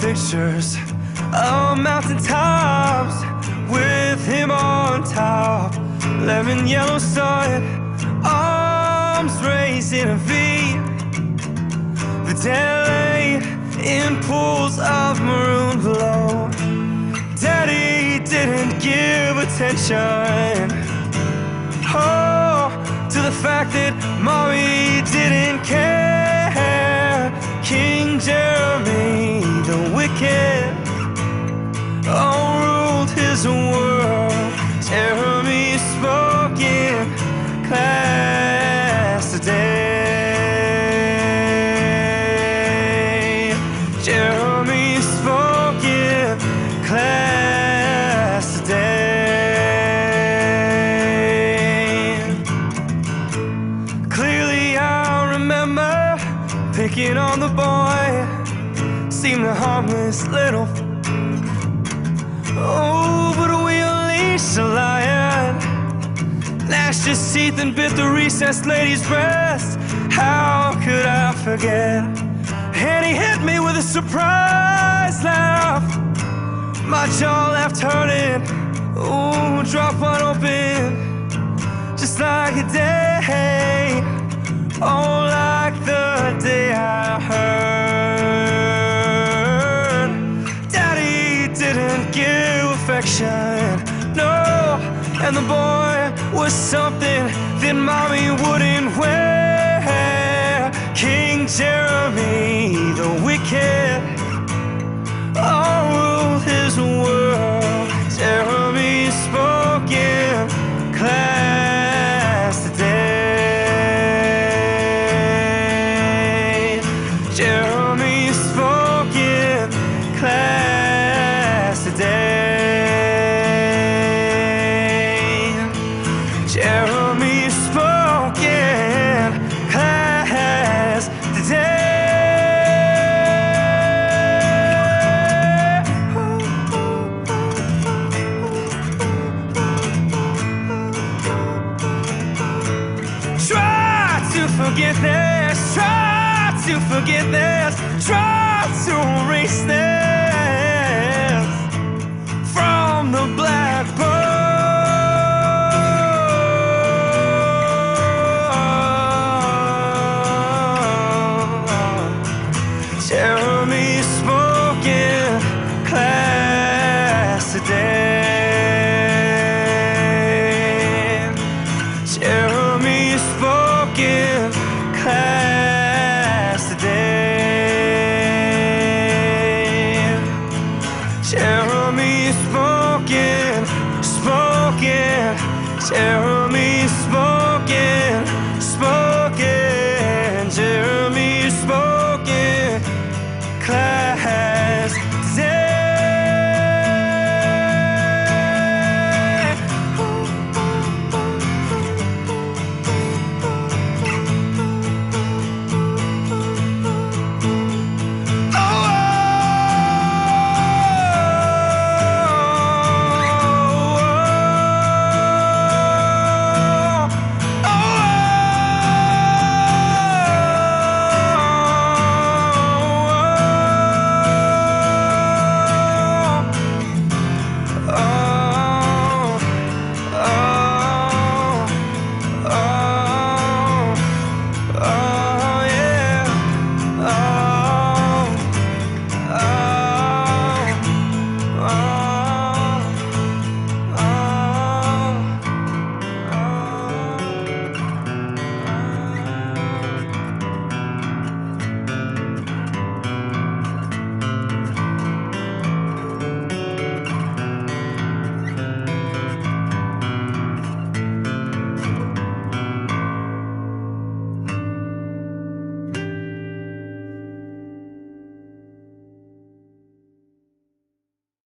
pictures of mountain tops with him on top. Lemon yellow sun, arms raised in a V. The dead in pools of maroon glow. Daddy didn't give attention. Oh, to the fact that mommy didn't care. Ruled his world. Jeremy spoke in class today. Jeremy spoke in class today. Clearly, I remember picking on the boy. Seemed a harmless little. Oh, his teeth and bit the recessed lady's breast. How could I forget? And he hit me with a surprise laugh. My jaw left hurting. Ooh, drop wide open. Just like a day. Oh, like the day I heard. Daddy didn't give affection. No, and the boy was something that mommy wouldn't wear. King Jeremy the wicked. Forget this, try to forget this, try to erase this tear